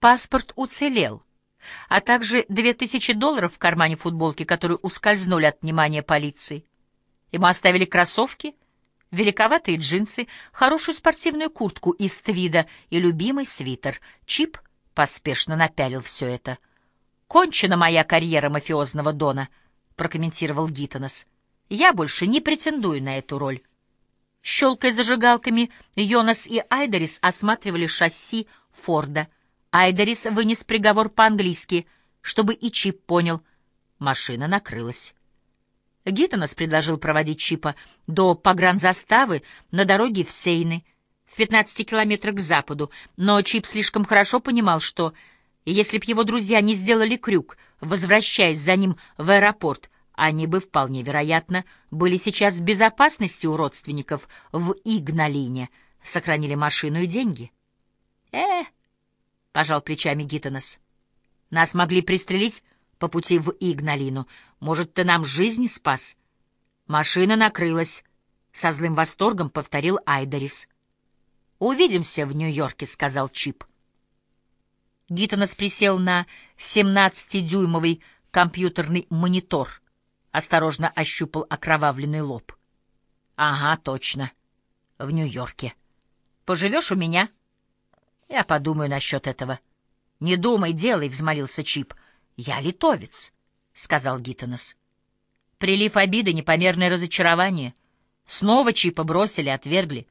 Паспорт уцелел, а также две тысячи долларов в кармане футболки, которые ускользнули от внимания полиции. Ему оставили кроссовки, великоватые джинсы, хорошую спортивную куртку из твида и любимый свитер. Чип поспешно напялил все это. «Кончена моя карьера мафиозного дона», — прокомментировал Гиттонес. «Я больше не претендую на эту роль». Щелкая зажигалками, Йонас и Айдерис осматривали шасси Форда. Айдерис вынес приговор по-английски, чтобы и Чип понял. Машина накрылась. Гиттонес предложил проводить Чипа до погранзаставы на дороге в Сейны, в 15 километрах к западу, но Чип слишком хорошо понимал, что если б его друзья не сделали крюк, возвращаясь за ним в аэропорт, они бы, вполне вероятно, были сейчас в безопасности у родственников в Игналине, сохранили машину и деньги. «Э, — пожал плечами Гиттонес, — нас могли пристрелить по пути в Игналину. Может, ты нам жизнь спас?» Машина накрылась. Со злым восторгом повторил Айдерис. «Увидимся в Нью-Йорке», — сказал Чип. Гиттонес присел на 17-дюймовый компьютерный монитор, осторожно ощупал окровавленный лоб. «Ага, точно. В Нью-Йорке. Поживешь у меня?» «Я подумаю насчет этого». «Не думай, делай», — взмолился Чип. «Я литовец», — сказал Гиттонес. Прилив обиды, непомерное разочарование. Снова Чипа бросили, отвергли.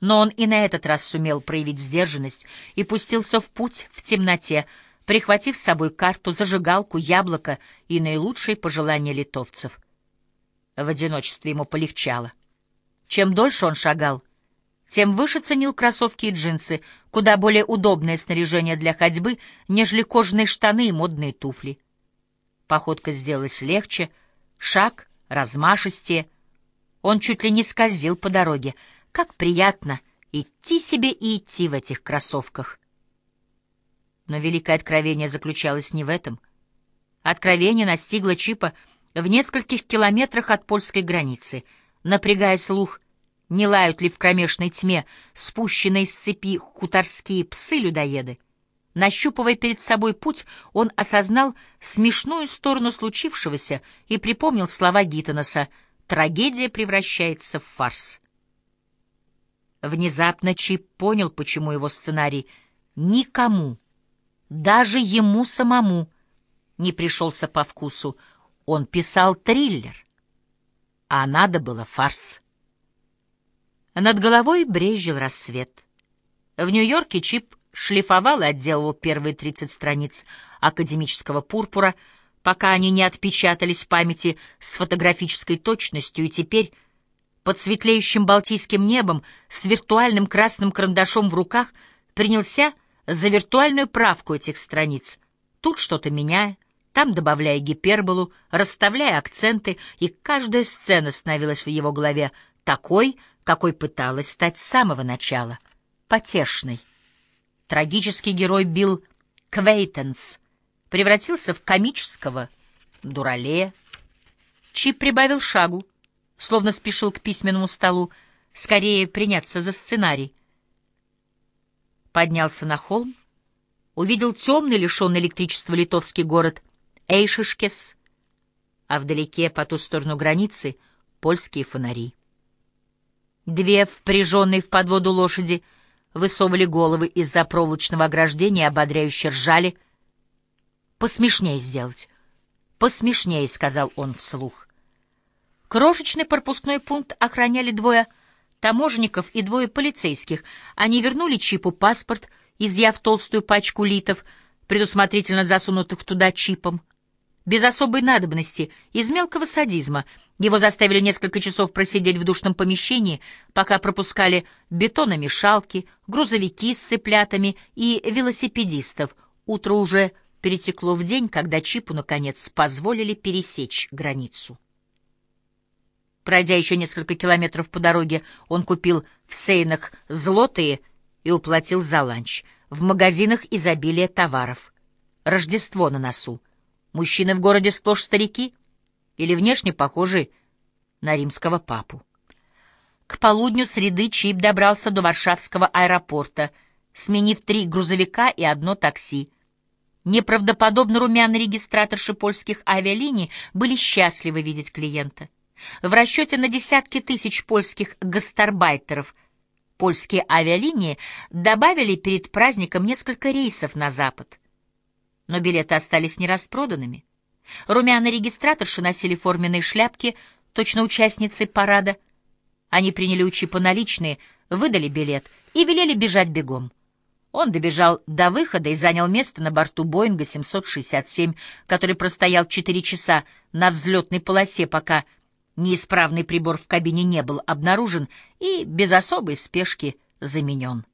Но он и на этот раз сумел проявить сдержанность и пустился в путь в темноте, прихватив с собой карту, зажигалку, яблоко и наилучшие пожелания литовцев. В одиночестве ему полегчало. Чем дольше он шагал, тем выше ценил кроссовки и джинсы, куда более удобное снаряжение для ходьбы, нежели кожаные штаны и модные туфли. Походка сделалась легче, шаг размашистее. Он чуть ли не скользил по дороге. Как приятно идти себе и идти в этих кроссовках. Но великое откровение заключалось не в этом. Откровение настигло Чипа в нескольких километрах от польской границы. Напрягая слух — не лают ли в кромешной тьме спущенные с цепи хуторские псы-людоеды? Нащупывая перед собой путь, он осознал смешную сторону случившегося и припомнил слова Гиттонеса «Трагедия превращается в фарс». Внезапно Чип понял, почему его сценарий никому, даже ему самому, не пришелся по вкусу. Он писал триллер, а надо было фарс. Над головой брезжил рассвет. В Нью-Йорке Чип шлифовал и отделывал первые 30 страниц академического пурпура, пока они не отпечатались в памяти с фотографической точностью, и теперь под светлеющим балтийским небом с виртуальным красным карандашом в руках принялся за виртуальную правку этих страниц, тут что-то меняя, там добавляя гиперболу, расставляя акценты, и каждая сцена становилась в его голове такой, какой пыталась стать с самого начала, потешной. Трагический герой Билл Квейтенс превратился в комического дуралея. Чип прибавил шагу, словно спешил к письменному столу, скорее приняться за сценарий. Поднялся на холм, увидел темный, лишенный электричества литовский город Эйшишкес, а вдалеке, по ту сторону границы, польские фонари. Две впряженные в подводу лошади высовывали головы из-за проволочного ограждения и ободряюще ржали. «Посмешнее сделать! Посмешнее!» — сказал он вслух. Крошечный пропускной пункт охраняли двое таможенников и двое полицейских. Они вернули Чипу паспорт, изъяв толстую пачку литов, предусмотрительно засунутых туда чипом. Без особой надобности, из мелкого садизма — его заставили несколько часов просидеть в душном помещении, пока пропускали бетономешалки, грузовики с цыплятами и велосипедистов. Утро уже перетекло в день, когда Чипу, наконец, позволили пересечь границу. Пройдя еще несколько километров по дороге, он купил в Сейнах злотые и уплатил за ланч. В магазинах изобилие товаров. Рождество на носу. Мужчины в городе сплошь старики — или внешне похожий на римского папу. К полудню среды Чип добрался до Варшавского аэропорта, сменив три грузовика и одно такси. Неправдоподобно румяные регистраторши польских авиалиний были счастливы видеть клиента. В расчете на десятки тысяч польских гастарбайтеров польские авиалинии добавили перед праздником несколько рейсов на запад. Но билеты остались нераспроданными. Румяные регистраторши носили форменные шляпки, точно участницы парада. Они приняли у Чипа наличные, выдали билет и велели бежать бегом. Он добежал до выхода и занял место на борту Боинга 767, который простоял 4 часа на взлетной полосе, пока неисправный прибор в кабине не был обнаружен и без особой спешки заменен.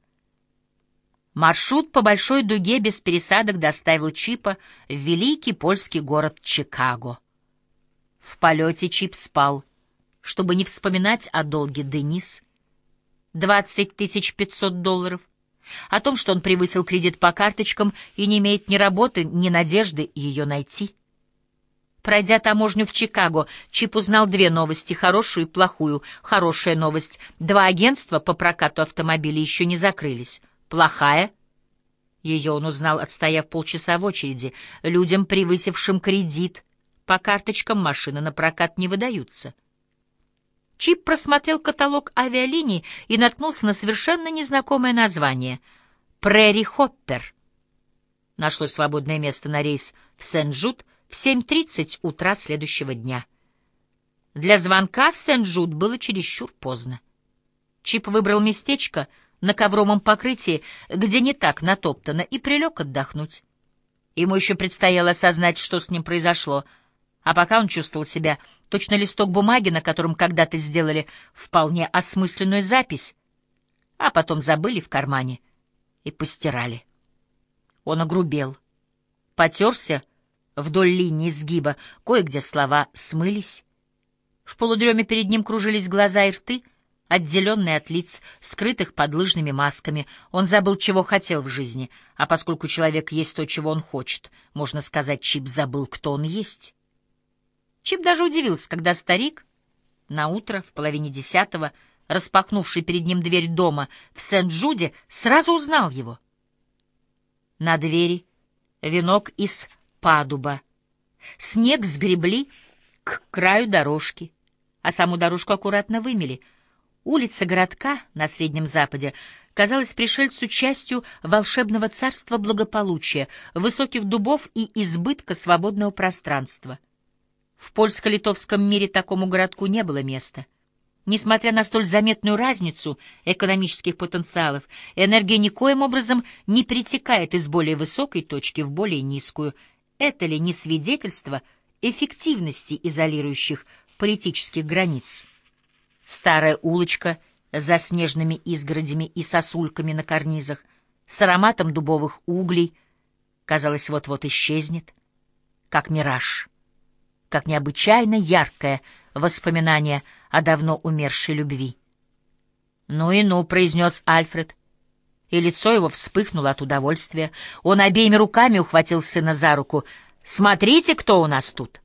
Маршрут по большой дуге без пересадок доставил Чипа в великий польский город Чикаго. В полете Чип спал, чтобы не вспоминать о долге Денис. 20 500 долларов — о том, что он превысил кредит по карточкам и не имеет ни работы, ни надежды ее найти. Пройдя таможню в Чикаго, Чип узнал две новости, хорошую и плохую. Хорошая новость. Два агентства по прокату автомобилей еще не закрылись. Плохая. Ее он узнал, отстояв полчаса в очереди. Людям, превысившим кредит, по карточкам машины на прокат не выдаются. Чип просмотрел каталог авиалиний и наткнулся на совершенно незнакомое название — «Прерри Хоппер». Нашлось свободное место на рейс в Сен-Джуд в 7.30 утра следующего дня. Для звонка в Сен-Джуд было чересчур поздно. Чип выбрал местечко на ковровом покрытии, где не так натоптано, и прилег отдохнуть. Ему еще предстояло осознать, что с ним произошло, а пока он чувствовал себя точно листок бумаги, на котором когда-то сделали вполне осмысленную запись, а потом забыли в кармане и постирали. Он огрубел, потерся вдоль линии сгиба, кое-где слова смылись. В полудреме перед ним кружились глаза и рты, отделенные от лиц, скрытых под лыжными масками. Он забыл, чего хотел в жизни, а поскольку человек есть то, чего он хочет, можно сказать, Чип забыл, кто он есть. Чип даже удивился, когда старик, на утро в половине десятого, распахнувший перед ним дверь дома в Сент-Джуде, сразу узнал его. На двери венок из падуба. Снег сгребли к краю дорожки, а саму дорожку аккуратно вымели. Улица городка на Среднем Западе казалась пришельцу частью волшебного царства благополучия, высоких дубов и избытка свободного пространства — в польско-литовском мире такому городку не было места. Несмотря на столь заметную разницу экономических потенциалов, энергия никоим образом не перетекает из более высокой точки в более низкую. Это ли не свидетельство эффективности изолирующих политических границ? Старая улочка за снежными изгородями и сосульками на карнизах, с ароматом дубовых углей, казалось, вот-вот исчезнет, как мираж как необычайно яркое воспоминание о давно умершей любви. «Ну и ну», — произнес Альфред, и лицо его вспыхнуло от удовольствия. Он обеими руками ухватил сына за руку. «Смотрите, кто у нас тут!»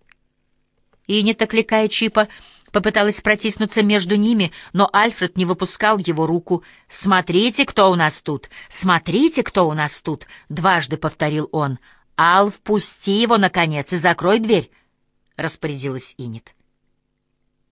И, не токликая Чипа, попыталась протиснуться между ними, но Альфред не выпускал его руку. «Смотрите, кто у нас тут! Смотрите, кто у нас тут!» — дважды повторил он. «Ал, впусти его, наконец, и закрой дверь!» распорядилась Инет.